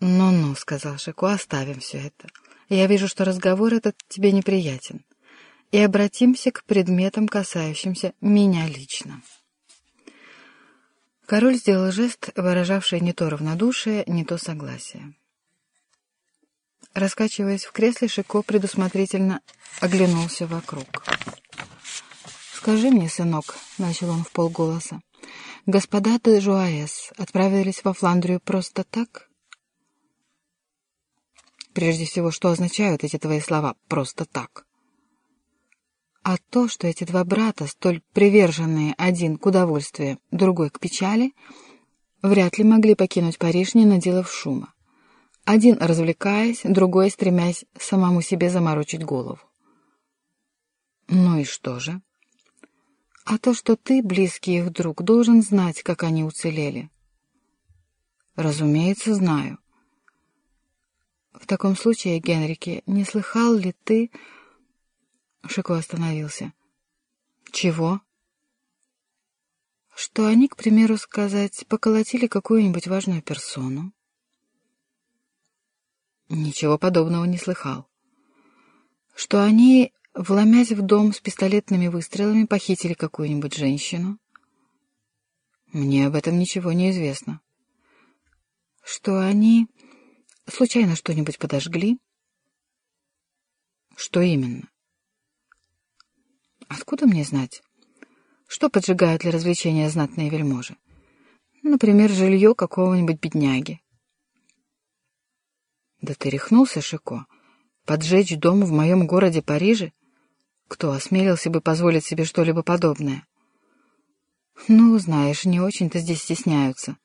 «Ну-ну», — сказал Шико, — «оставим все это. Я вижу, что разговор этот тебе неприятен. И обратимся к предметам, касающимся меня лично». Король сделал жест, выражавший не то равнодушие, не то согласие. Раскачиваясь в кресле, Шико предусмотрительно оглянулся вокруг. «Скажи мне, сынок», — начал он в полголоса, — «господа де Жуаэс отправились во Фландрию просто так?» Прежде всего, что означают эти твои слова «просто так»? А то, что эти два брата, столь приверженные один к удовольствию, другой к печали, вряд ли могли покинуть Париж, не наделав шума. Один развлекаясь, другой стремясь самому себе заморочить голову. Ну и что же? А то, что ты, близкий их друг, должен знать, как они уцелели. Разумеется, знаю. В таком случае, Генрике, не слыхал ли ты... Шико остановился. Чего? Что они, к примеру сказать, поколотили какую-нибудь важную персону. Ничего подобного не слыхал. Что они, вломясь в дом с пистолетными выстрелами, похитили какую-нибудь женщину. Мне об этом ничего не известно. Что они случайно что-нибудь подожгли? Что именно? Откуда мне знать? Что поджигают для развлечения знатные вельможи? Например, жилье какого-нибудь бедняги. Да ты рехнулся, Шико? Поджечь дом в моем городе Париже? Кто осмелился бы позволить себе что-либо подобное? Ну, знаешь, не очень-то здесь стесняются.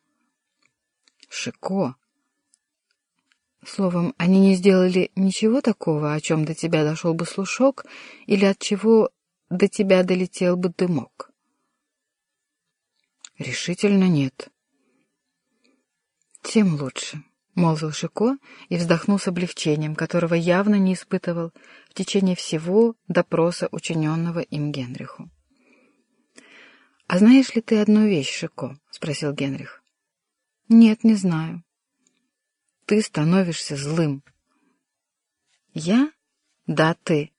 Шико. Словом, они не сделали ничего такого, о чем до тебя дошел бы слушок, или от чего до тебя долетел бы дымок. Решительно нет. Тем лучше. — молвил Шико и вздохнул с облегчением, которого явно не испытывал в течение всего допроса, учиненного им Генриху. «А знаешь ли ты одну вещь, Шико?» — спросил Генрих. «Нет, не знаю». «Ты становишься злым». «Я? Да, ты».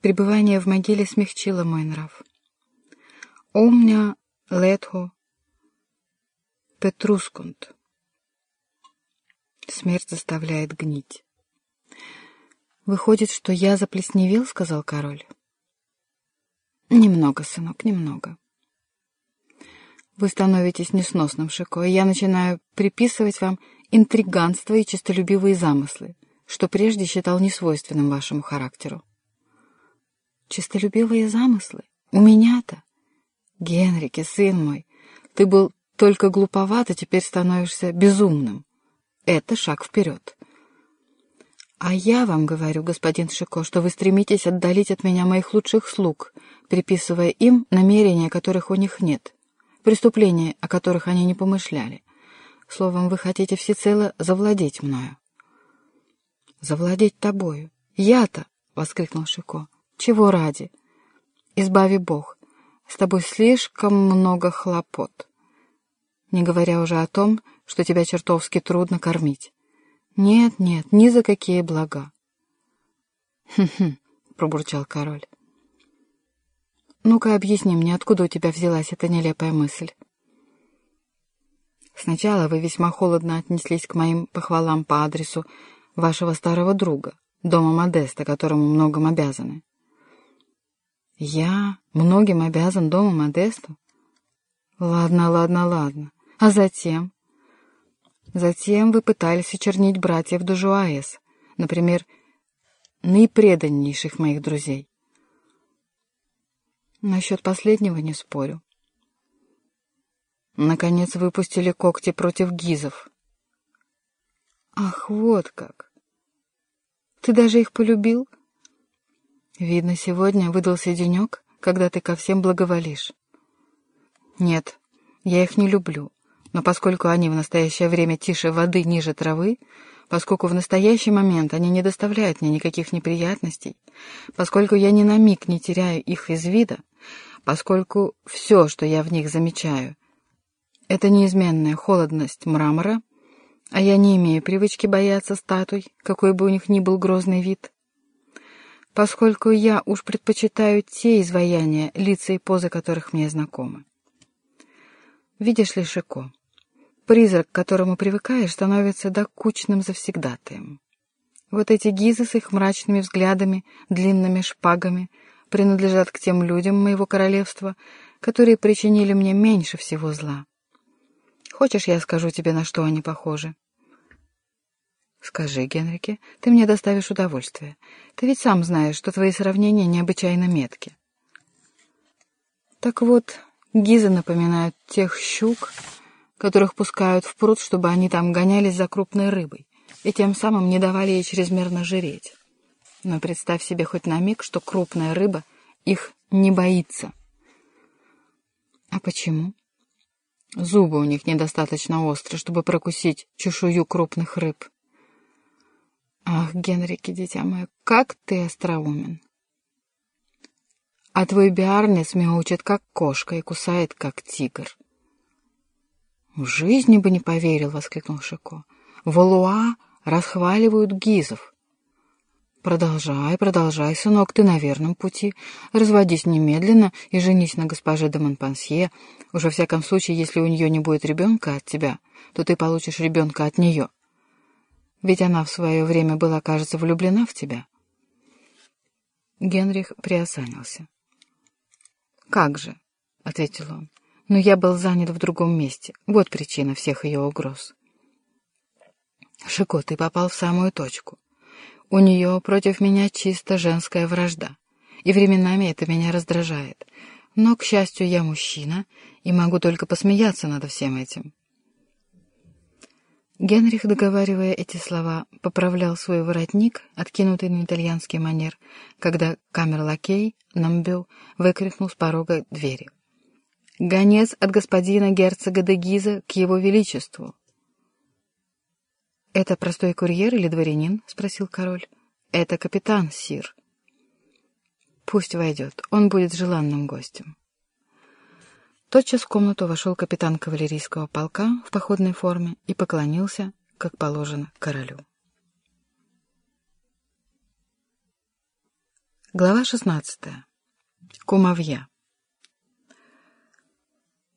Пребывание в могиле смягчило мой нрав. «Омня летхо петрускунт». Смерть заставляет гнить. «Выходит, что я заплесневел?» — сказал король. «Немного, сынок, немного. Вы становитесь несносным, Шико, и я начинаю приписывать вам интриганство и честолюбивые замыслы, что прежде считал несвойственным вашему характеру. Честолюбивые замыслы? У меня-то? Генрике, сын мой, ты был только глуповат, а теперь становишься безумным. Это шаг вперед. А я вам говорю, господин Шико, что вы стремитесь отдалить от меня моих лучших слуг, приписывая им намерения, которых у них нет, преступления, о которых они не помышляли. Словом, вы хотите всецело завладеть мною. Завладеть тобою. Я-то, — воскликнул Шико, — чего ради? Избави Бог, с тобой слишком много хлопот. Не говоря уже о том, что тебя чертовски трудно кормить. Нет, нет, ни за какие блага. «Хм-хм», — пробурчал король. «Ну-ка объясни мне, откуда у тебя взялась эта нелепая мысль?» «Сначала вы весьма холодно отнеслись к моим похвалам по адресу вашего старого друга, дома Модеста, которому многом обязаны». «Я многим обязан дому Модесту?» «Ладно, ладно, ладно. А затем?» Затем вы пытались очернить братьев Дужуаес, например, наипреданнейших моих друзей. Насчет последнего не спорю. Наконец выпустили когти против гизов. Ах, вот как! Ты даже их полюбил? Видно, сегодня выдался денек, когда ты ко всем благоволишь. Нет, я их не люблю. Но поскольку они в настоящее время тише воды ниже травы, поскольку в настоящий момент они не доставляют мне никаких неприятностей, поскольку я ни на миг не теряю их из вида, поскольку все, что я в них замечаю, это неизменная холодность мрамора, а я не имею привычки бояться статуй, какой бы у них ни был грозный вид. Поскольку я уж предпочитаю те изваяния, лица и позы которых мне знакомы. Видишь ли, Шико, призрак, к которому привыкаешь, становится докучным завсегдатаем. Вот эти гизы с их мрачными взглядами, длинными шпагами принадлежат к тем людям моего королевства, которые причинили мне меньше всего зла. Хочешь, я скажу тебе, на что они похожи? Скажи, Генрике, ты мне доставишь удовольствие. Ты ведь сам знаешь, что твои сравнения необычайно метки. Так вот, гизы напоминают тех щук, которых пускают в пруд, чтобы они там гонялись за крупной рыбой, и тем самым не давали ей чрезмерно жиреть. Но представь себе хоть на миг, что крупная рыба их не боится. А почему? Зубы у них недостаточно острые, чтобы прокусить чешую крупных рыб. Ах, Генрике, дитя мое, как ты остроумен! А твой биарнец мяучит, как кошка, и кусает, как тигр. В жизни бы не поверил, — воскликнул Шико. В Луа расхваливают гизов. Продолжай, продолжай, сынок, ты на верном пути. Разводись немедленно и женись на госпоже де Монпансье. Уж во всяком случае, если у нее не будет ребенка от тебя, то ты получишь ребенка от нее. Ведь она в свое время была, кажется, влюблена в тебя. Генрих приосанился. «Как же?» — ответил он. «Но я был занят в другом месте. Вот причина всех ее угроз». «Шико, ты попал в самую точку. У нее против меня чисто женская вражда, и временами это меня раздражает. Но, к счастью, я мужчина и могу только посмеяться над всем этим. Генрих, договаривая эти слова, поправлял свой воротник, откинутый на итальянский манер, когда камер-лакей Намбю выкрикнул с порога двери. «Гонец от господина герцога де Гиза к его величеству!» «Это простой курьер или дворянин?» — спросил король. «Это капитан, сир». «Пусть войдет, он будет желанным гостем». Тотчас в комнату вошел капитан кавалерийского полка в походной форме и поклонился, как положено, королю. Глава шестнадцатая. Кумовья.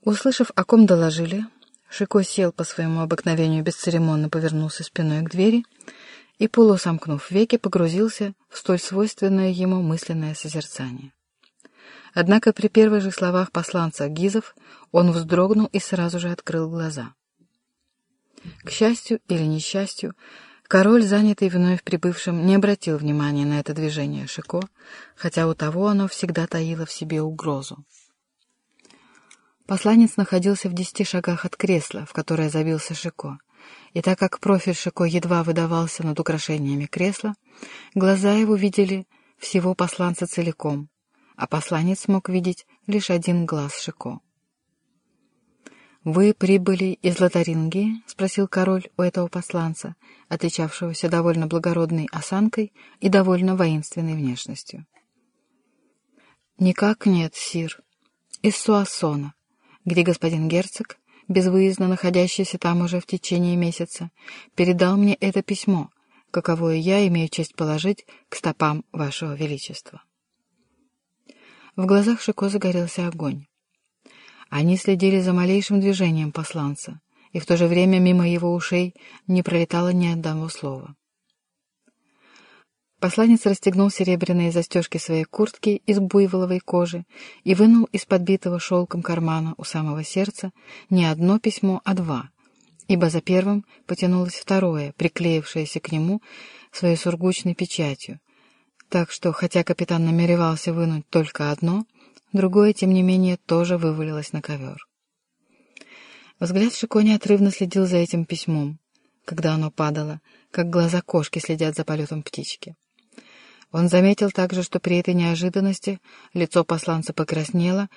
Услышав, о ком доложили, Шико сел по своему обыкновению, бесцеремонно повернулся спиной к двери и, полусомкнув веки, погрузился в столь свойственное ему мысленное созерцание. Однако при первых же словах посланца Гизов он вздрогнул и сразу же открыл глаза. К счастью или несчастью, король, занятый вновь прибывшим, не обратил внимания на это движение Шико, хотя у того оно всегда таило в себе угрозу. Посланец находился в десяти шагах от кресла, в которое забился Шико, и так как профиль Шико едва выдавался над украшениями кресла, глаза его видели всего посланца целиком, а посланец мог видеть лишь один глаз Шико. «Вы прибыли из Лотарингии?» — спросил король у этого посланца, отличавшегося довольно благородной осанкой и довольно воинственной внешностью. «Никак нет, сир. Из Суассона где господин герцог, безвыездно находящийся там уже в течение месяца, передал мне это письмо, каковое я имею честь положить к стопам вашего величества. В глазах Шико загорелся огонь. Они следили за малейшим движением посланца, и в то же время мимо его ушей не пролетало ни одного слова. Посланец расстегнул серебряные застежки своей куртки из буйволовой кожи и вынул из подбитого шелком кармана у самого сердца не одно письмо, а два, ибо за первым потянулось второе, приклеившееся к нему своей сургучной печатью. Так что, хотя капитан намеревался вынуть только одно, другое, тем не менее, тоже вывалилось на ковер. Взгляд Шико неотрывно следил за этим письмом, когда оно падало, как глаза кошки следят за полетом птички. Он заметил также, что при этой неожиданности лицо посланца покраснело,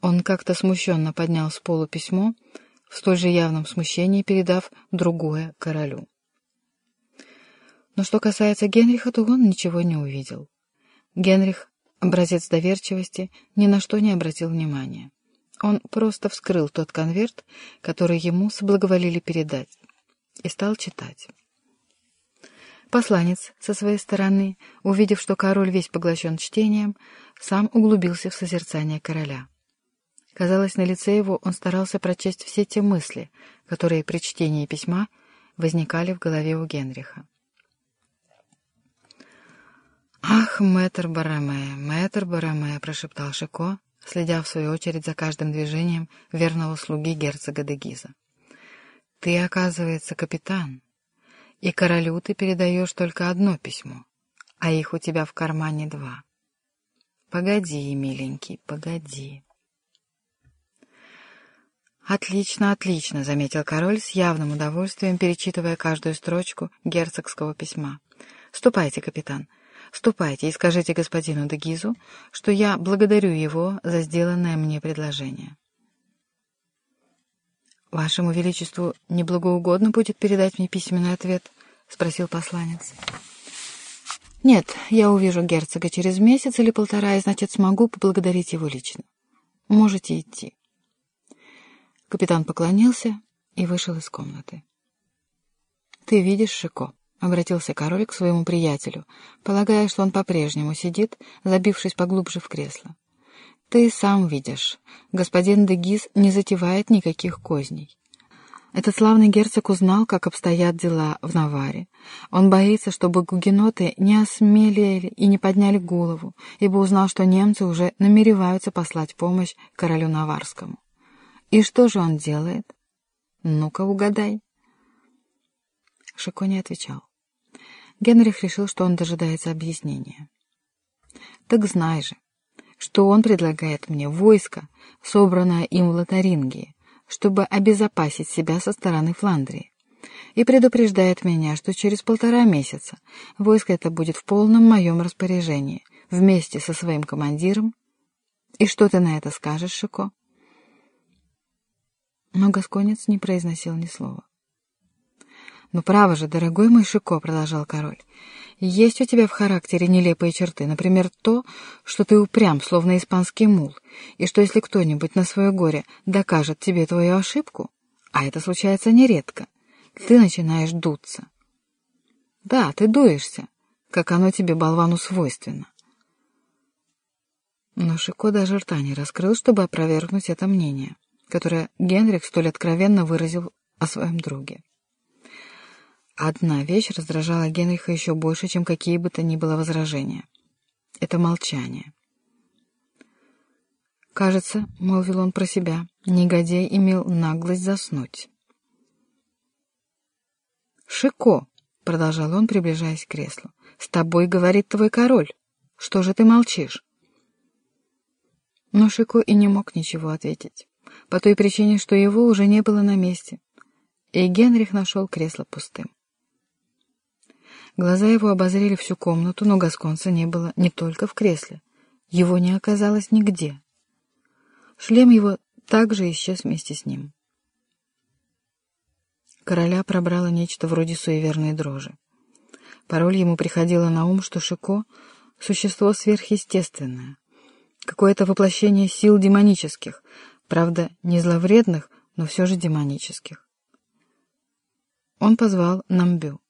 он как-то смущенно поднял с полу письмо, в столь же явном смущении передав другое королю. Но что касается Генриха, то он ничего не увидел. Генрих, образец доверчивости, ни на что не обратил внимания. Он просто вскрыл тот конверт, который ему соблаговолили передать, и стал читать. Посланец, со своей стороны, увидев, что король весь поглощен чтением, сам углубился в созерцание короля. Казалось, на лице его он старался прочесть все те мысли, которые при чтении письма возникали в голове у Генриха. «Ах, мэтр Бараме, мэтр Бараме!» — прошептал Шико, следя в свою очередь за каждым движением верного слуги герцога де Гиза. «Ты, оказывается, капитан, и королю ты передаешь только одно письмо, а их у тебя в кармане два. Погоди, миленький, погоди». «Отлично, отлично», — заметил король с явным удовольствием, перечитывая каждую строчку герцогского письма. «Ступайте, капитан, ступайте и скажите господину Дегизу, что я благодарю его за сделанное мне предложение». «Вашему Величеству неблагоугодно будет передать мне письменный ответ?» — спросил посланец. «Нет, я увижу герцога через месяц или полтора, и, значит, смогу поблагодарить его лично. Можете идти». Капитан поклонился и вышел из комнаты. «Ты видишь, Шико?» — обратился король к своему приятелю, полагая, что он по-прежнему сидит, забившись поглубже в кресло. «Ты сам видишь, господин Дегиз не затевает никаких козней. Этот славный герцог узнал, как обстоят дела в Наваре. Он боится, чтобы гугеноты не осмелели и не подняли голову, ибо узнал, что немцы уже намереваются послать помощь королю Наварскому. И что же он делает? Ну-ка, угадай. Шико не отвечал. Генрих решил, что он дожидается объяснения. Так знай же, что он предлагает мне войско, собранное им в Лотарингии, чтобы обезопасить себя со стороны Фландрии, и предупреждает меня, что через полтора месяца войско это будет в полном моем распоряжении, вместе со своим командиром. И что ты на это скажешь, Шико? Но Гасконец не произносил ни слова. «Ну, право же, дорогой мой Шико», — продолжал король, — «есть у тебя в характере нелепые черты, например, то, что ты упрям, словно испанский мул, и что если кто-нибудь на свое горе докажет тебе твою ошибку, а это случается нередко, ты начинаешь дуться. Да, ты дуешься, как оно тебе, болвану, свойственно». Но Шико даже рта не раскрыл, чтобы опровергнуть это мнение которое Генрих столь откровенно выразил о своем друге. Одна вещь раздражала Генриха еще больше, чем какие бы то ни было возражения. Это молчание. «Кажется, — молвил он про себя, — негодяй имел наглость заснуть». «Шико!» — продолжал он, приближаясь к креслу. «С тобой говорит твой король. Что же ты молчишь?» Но Шико и не мог ничего ответить по той причине, что его уже не было на месте, и Генрих нашел кресло пустым. Глаза его обозрели всю комнату, но Гасконца не было не только в кресле. Его не оказалось нигде. Шлем его также исчез вместе с ним. Короля пробрало нечто вроде суеверной дрожи. Порой ему приходило на ум, что Шико — существо сверхъестественное, какое-то воплощение сил демонических, Правда, не зловредных, но все же демонических. Он позвал Намбю.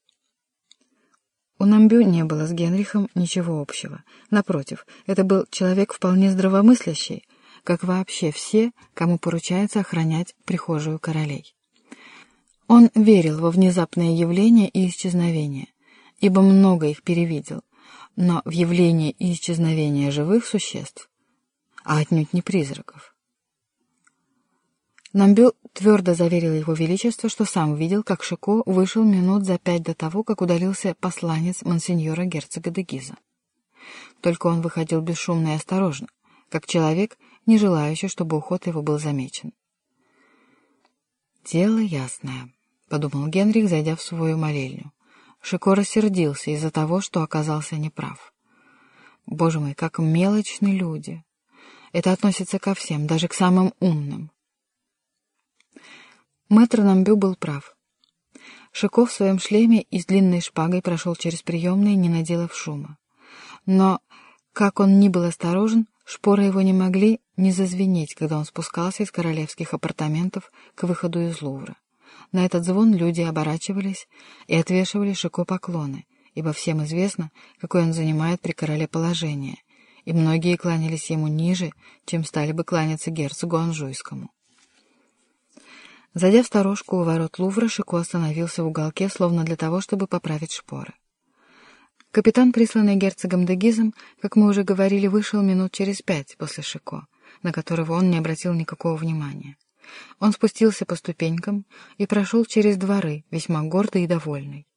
У Намбю не было с Генрихом ничего общего. Напротив, это был человек вполне здравомыслящий, как вообще все, кому поручается охранять прихожую королей. Он верил во внезапное явление и исчезновение, ибо много их перевидел, но в явление и исчезновение живых существ, а отнюдь не призраков. Намбю твердо заверил его величество, что сам видел, как Шико вышел минут за пять до того, как удалился посланец монсеньора герцога де Гиза. Только он выходил бесшумно и осторожно, как человек, не желающий, чтобы уход его был замечен. «Дело ясное», — подумал Генрих, зайдя в свою молельню. Шико рассердился из-за того, что оказался неправ. «Боже мой, как мелочны люди! Это относится ко всем, даже к самым умным. Мэтр Намбю был прав. Шиков в своем шлеме и с длинной шпагой прошел через приемные, не наделав шума. Но, как он ни был осторожен, шпоры его не могли не зазвенеть, когда он спускался из королевских апартаментов к выходу из Лувра. На этот звон люди оборачивались и отвешивали Шико поклоны, ибо всем известно, какое он занимает при короле положение, и многие кланялись ему ниже, чем стали бы кланяться герцогу Анжуйскому. Зайдя в сторожку у ворот Лувра, Шико остановился в уголке, словно для того, чтобы поправить шпоры. Капитан, присланный герцогом Дегизом, как мы уже говорили, вышел минут через пять после Шико, на которого он не обратил никакого внимания. Он спустился по ступенькам и прошел через дворы, весьма гордый и довольный.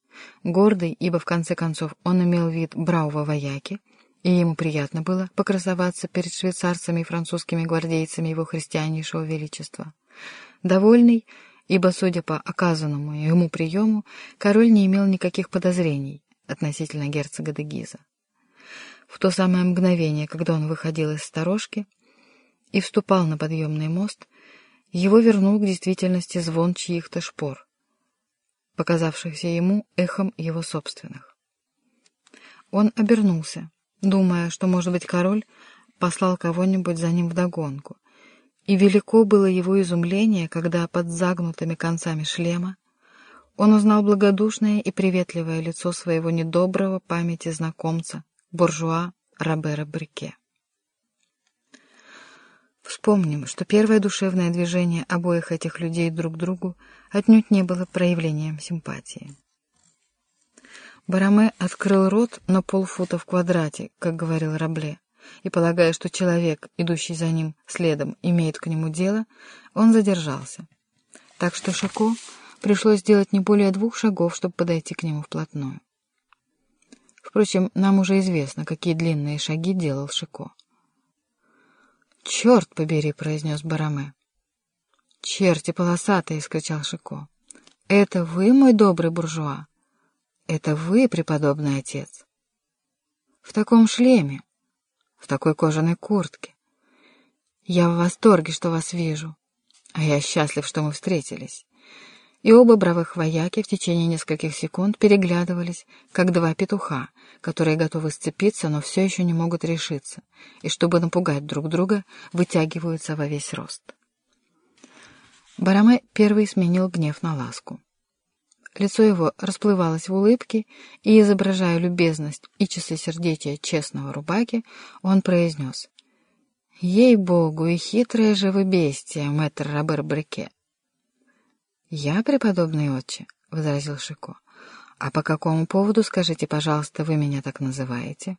Гордый, ибо в конце концов он имел вид бравого вояки, и ему приятно было покрасоваться перед швейцарцами и французскими гвардейцами его христианнейшего величества. Довольный, ибо, судя по оказанному ему приему, король не имел никаких подозрений относительно герцога де Гиза. В то самое мгновение, когда он выходил из сторожки и вступал на подъемный мост, его вернул к действительности звон чьих-то шпор, показавшихся ему эхом его собственных. Он обернулся, думая, что, может быть, король послал кого-нибудь за ним вдогонку, и велико было его изумление, когда под загнутыми концами шлема он узнал благодушное и приветливое лицо своего недоброго памяти знакомца, буржуа Робера Брике. Вспомним, что первое душевное движение обоих этих людей друг к другу отнюдь не было проявлением симпатии. Бараме открыл рот на полфута в квадрате, как говорил Рабле, и, полагая, что человек, идущий за ним следом, имеет к нему дело, он задержался. Так что Шико пришлось сделать не более двух шагов, чтобы подойти к нему вплотную. Впрочем, нам уже известно, какие длинные шаги делал Шико. «Черт побери!» — произнес Бараме. «Черти полосатые!» — скричал Шико. «Это вы, мой добрый буржуа? Это вы, преподобный отец?» «В таком шлеме, в такой кожаной куртке. Я в восторге, что вас вижу, а я счастлив, что мы встретились и оба бравых вояки в течение нескольких секунд переглядывались, как два петуха, которые готовы сцепиться, но все еще не могут решиться, и, чтобы напугать друг друга, вытягиваются во весь рост. Бараме первый сменил гнев на ласку. Лицо его расплывалось в улыбке, и, изображая любезность и чистосердечие честного рубаки, он произнес «Ей-богу, и хитрое же вы бестия, мэтр Робер Брике!» «Я, преподобный отче», — возразил Шико. «А по какому поводу, скажите, пожалуйста, вы меня так называете?»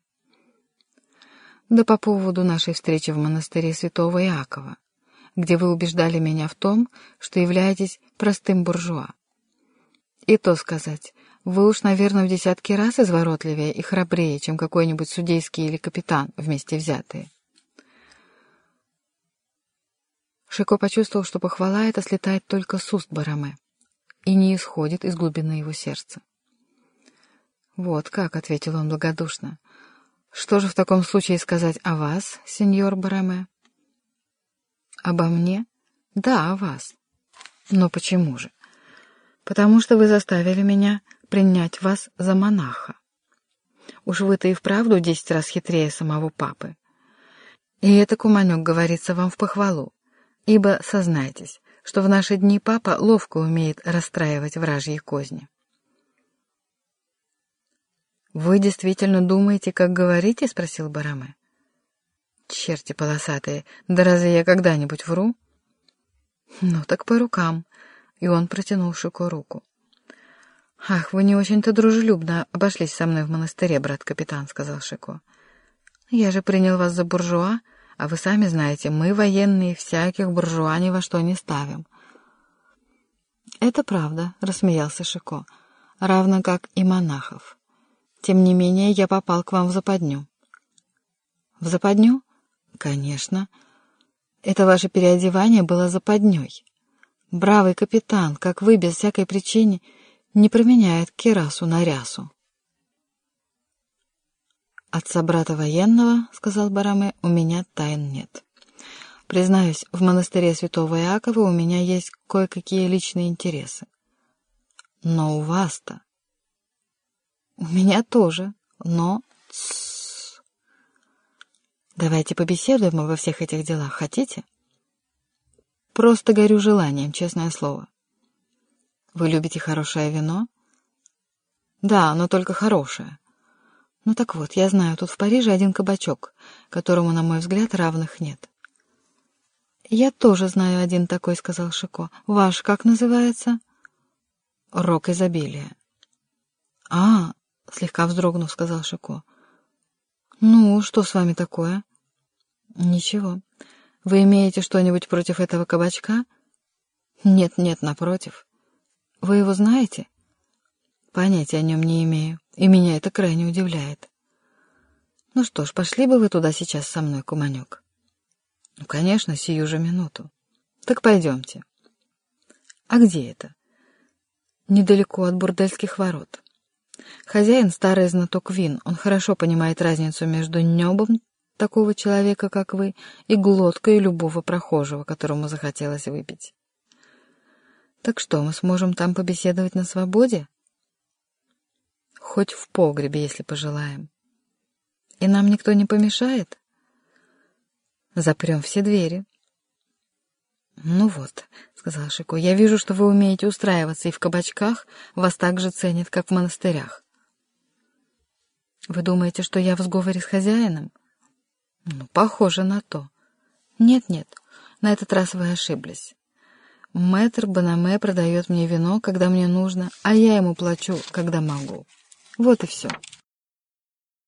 «Да по поводу нашей встречи в монастыре святого Иакова, где вы убеждали меня в том, что являетесь простым буржуа. И то сказать, вы уж, наверное, в десятки раз изворотливее и храбрее, чем какой-нибудь судейский или капитан вместе взятые. Шико почувствовал, что похвала эта слетает только с уст Бараме и не исходит из глубины его сердца. «Вот как», — ответил он благодушно. «Что же в таком случае сказать о вас, сеньор Бараме?» «Обо мне?» «Да, о вас». «Но почему же?» «Потому что вы заставили меня принять вас за монаха. Уж вы-то и вправду десять раз хитрее самого папы. И это куманек говорится вам в похвалу. Ибо сознайтесь, что в наши дни папа ловко умеет расстраивать вражьи козни. «Вы действительно думаете, как говорите?» — спросил Бараме. «Черти полосатые, да разве я когда-нибудь вру?» «Ну так по рукам», — и он протянул Шико руку. «Ах, вы не очень-то дружелюбно обошлись со мной в монастыре, брат-капитан», — сказал Шико. «Я же принял вас за буржуа, а вы сами знаете, мы, военные, всяких буржуа ни во что не ставим. «Это правда», — рассмеялся Шико, — «равно как и монахов. Тем не менее, я попал к вам в западню». «В западню?» «Конечно. Это ваше переодевание было западней. Бравый капитан, как вы, без всякой причины, не променяет кирасу на рясу». «Отца брата военного, — сказал Бараме, — у меня тайн нет. Признаюсь, в монастыре святого Иакова у меня есть кое-какие личные интересы. Но у вас-то...» «У меня тоже, но...» «Давайте побеседуем обо всех этих делах, хотите?» «Просто горю желанием, честное слово». Вы любите хорошее вино? Да, но только хорошее. Ну так вот, я знаю, тут в Париже один кабачок, которому, на мой взгляд, равных нет. Я тоже знаю один такой, сказал Шико. Ваш как называется? Рок изобилия. А, слегка вздрогнув, сказал Шико. Ну, что с вами такое? Ничего. Вы имеете что-нибудь против этого кабачка? Нет, нет, напротив. Вы его знаете? Понятия о нем не имею, и меня это крайне удивляет. Ну что ж, пошли бы вы туда сейчас со мной, куманек. Ну, конечно, сию же минуту. Так пойдемте. А где это? Недалеко от бурдельских ворот. Хозяин — старый знаток вин. Он хорошо понимает разницу между небом такого человека, как вы, и глоткой любого прохожего, которому захотелось выпить. Так что, мы сможем там побеседовать на свободе? Хоть в погребе, если пожелаем. И нам никто не помешает? Запрем все двери. Ну вот, — сказал Шико, — я вижу, что вы умеете устраиваться, и в кабачках вас так же ценят, как в монастырях. Вы думаете, что я в сговоре с хозяином? Похоже на то. Нет-нет, на этот раз вы ошиблись. Мэтр Банаме продает мне вино, когда мне нужно, а я ему плачу, когда могу. Вот и все.